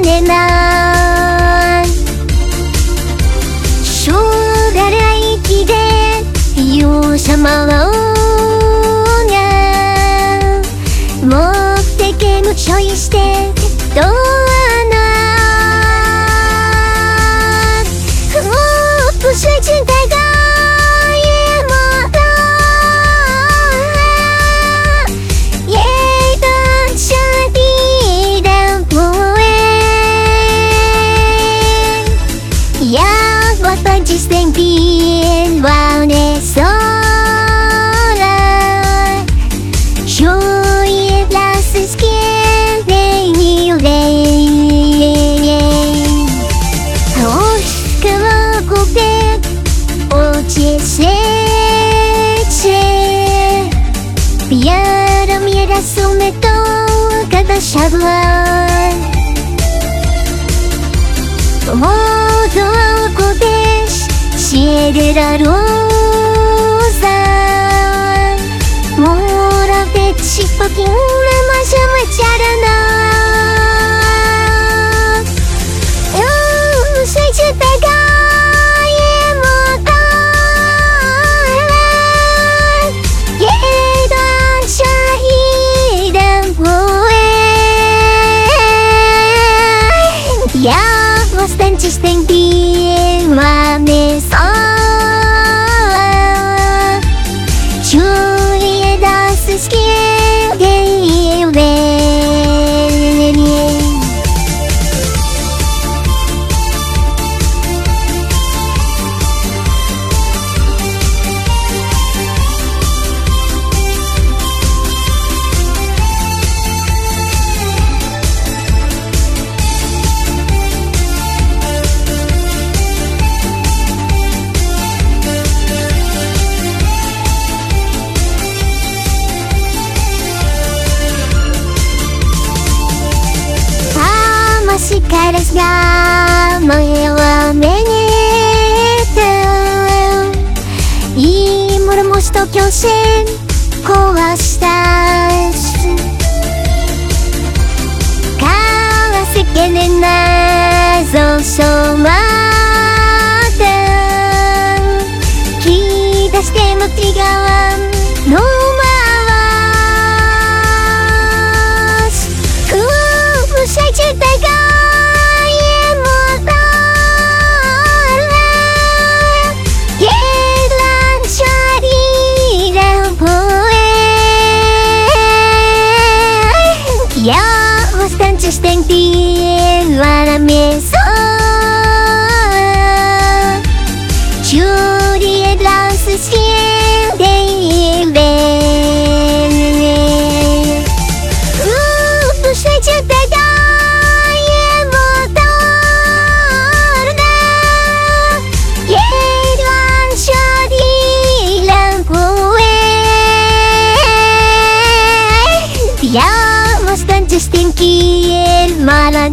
ねない。しょうがない気で容赦まはおうが持ってけむちょいしてどうとかたしゃぶは」「もうこでし」「しえでらろうさ」「もらってちっぽきんら」Березня мила мені ти І мурмуш то кьошин Колашташ Кавасекенена Tenk deg hva det mest Hangos ng Justin Kiel Mara